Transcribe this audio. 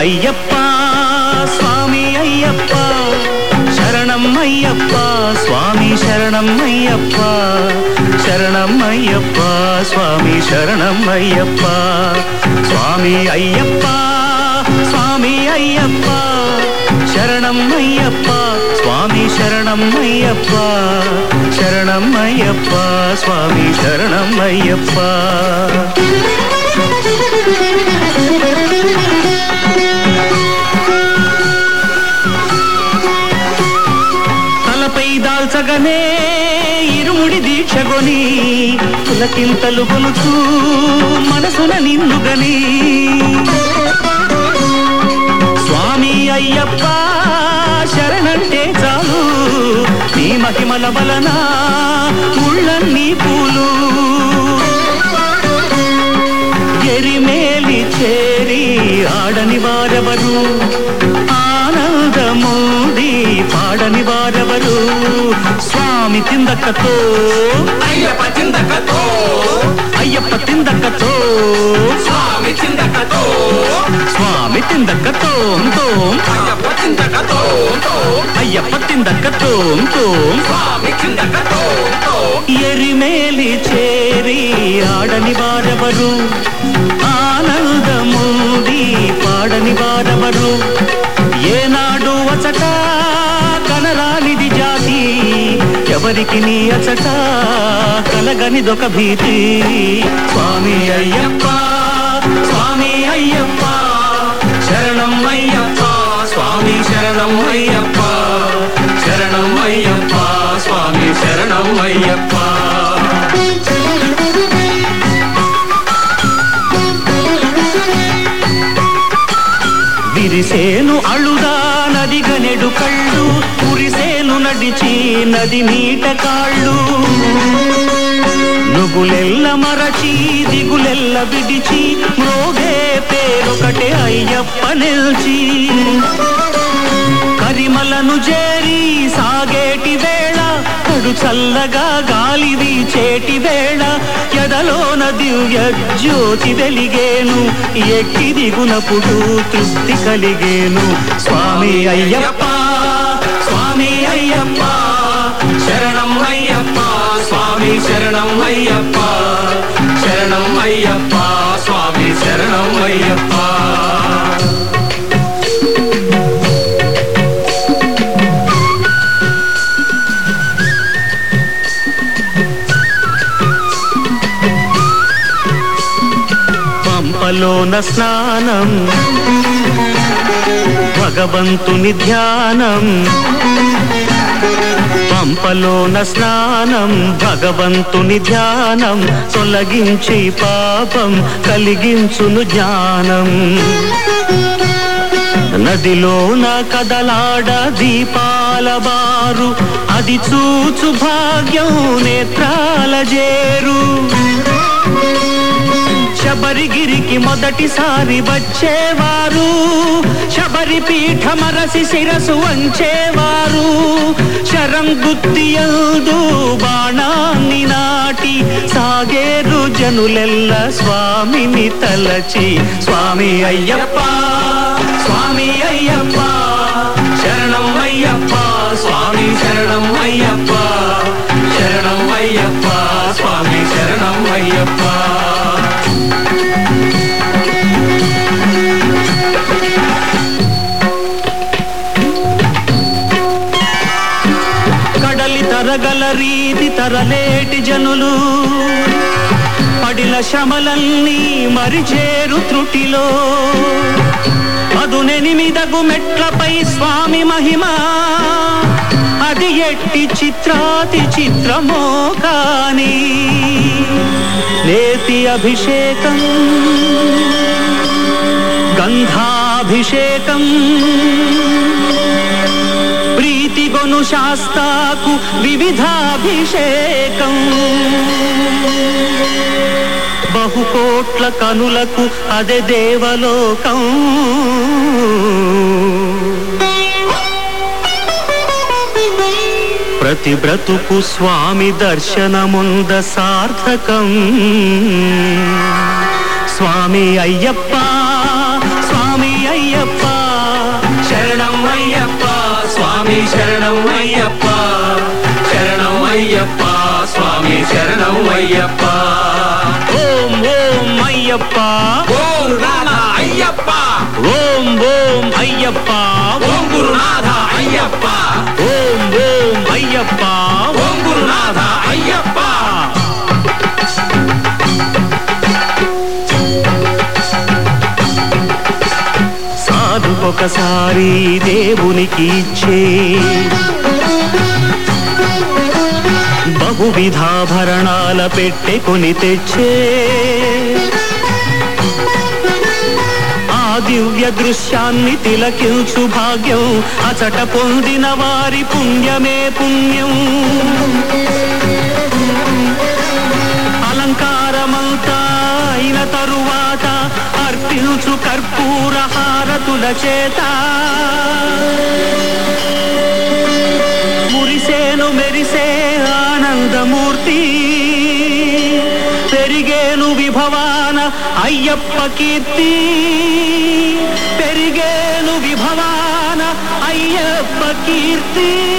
అయ్యప్ప స్వామి అయ్యప్ప శరణం అయ్యప్ప స్వామి శరణం అయ్యప్ప శరణం అయ్యప్ప స్వామి శరణం అయ్యప్ప స్వామి అయ్యప్ప స్వామి అయ్యప్ప శరణం అయ్యప్ప స్వామి శరణం అయ్యప్ప శరణం అయ్యప్ప స్వామి శరణం అయ్యప్ప దాల్చగనే ఇరుముడి దీక్షగొని పులకింతలు గొలుచు మనసున నిన్నుగని స్వామి అయ్యప్ప శరణంటే చాలు నీ మహిమల వలన ఉళ్ళన్నీ పూలు. ఎరిమేలి చేరి ఆడని వారెవరు ఆనందము. ఆనందమూది పాడని వారెవరు? స్వామి తిందక్కతో. అయ్యప్ప చిందకతో అయ్యప్ప తిందక్కతో. స్వామి చిందకతో స్వామి తిందక్కతో. తోం అయ్యప్ప చిందకతో అయ్యప్ప తిందక్కతో. తోం. స్వామి చిందకతో ఎరిమేలి చేరి ఆడని వారెవరు? ఆనందమూది పాడని వారెవరు? ఎవరికి నీ అచట కలగనిదొక భీతి? స్వామి అయ్యప్ప స్వామి అయ్యప్ప శరణం అయ్యప్ప స్వామి శరణం అయ్యప్ప శరణం అయ్యప్ప స్వామి శరణం అయ్యప్ప. విరిసేను అళుదా నది గనెడు కళ్ళు కురిసేను నడిచి నది నీట కాళ్ళు. నుగులెల్ల మరచి దిగులెల్ల విడిచి మ్రోగే పేరొకటే అయ్యప్ప నిల్చి. కరిమలను చేరి సాగేటి వేళ కడు చల్లగా గాలి వీచేటి వేళ ఎదలోన దివ్య జ్యోతి వెలిగేను ఎక్కి దిగునప్పుడు తృప్తి కలిగేను. స్వామి అయ్యప్ప పంపలోన స్నానం భగవంతుని ధ్యానం పంపలోన స్నానం భగవంతుని ధ్యానం తొలగించి పాపం కలిగించును జ్ఞానం. నదిలోన కదలాడ దీపాల బారు అది చూచు భాగ్యం నేత్రాల జేరు. శబరిగిరికి మొదటిసారి వచ్చేవారు. శబరి పీఠమరసి శిరసు వంచేవారు. శరం గుత్తియందు బాణాన్ని నాటి సాగేరు జనులెల్ల స్వామిని తలచి స్వామి అయ్యప్ప స్వామి అయ్యప్ప శరణం అయ్యప్ప స్వామి శరణం అయ్యప్ప. కడలి తరగల రీతి తరలేటి జనులు. పడిల శమలన్నీ మరిచేరు త్రుటిలో. అదునెనిమిదగు మెట్లపై స్వామి మహిమ. అది ఎట్టి చిత్రాతి చిత్రమో కాని నేతి అభిషేకం గంధాభిషేకం ప్రీతిగొను శాస్తాకు వివిధాభిషేకం. బహుకోట్ల కనులకు అదే దేవలోకం. ప్రతి బ్రతుకు స్వామి దర్శనముంద సార్థకం. స్వామి అయ్యప్ప స్వామి అయ్యప్ప శరణం అయ్యప్ప శరణం అయ్యప్ప స్వామి శరణం అయ్యప్ప ఓం ఓం అయ్యప్ప ఓం నాథ అయ్యప్ప ఓం ఓం అయ్యప్ప ఓం గురునాథ అయ్యప్ప ఓం ఓం అయ్యప్ప ఓం గురునాథ అయ్యప్ప సాధుకొకసారి దేవునికి ఇచ్చే బహువిధాభరణాల పెట్టె కొని తెచ్చే ఆ దివ్య దృశ్యాన్ని తిలకించు భాగ్యం అచట పొందిన వారి పుణ్యమే పుణ్యం. అలంకారమంతా అయిన తరువాత అర్పించు కర్పూర హారతుల చేత. మురిసేను మెరిసే ఆనందమూర్తి. పెరిగేను విభవాన అయ్యప్ప కీర్తి. పెరిగేను విభవాన అయ్యప్ప కీర్తి.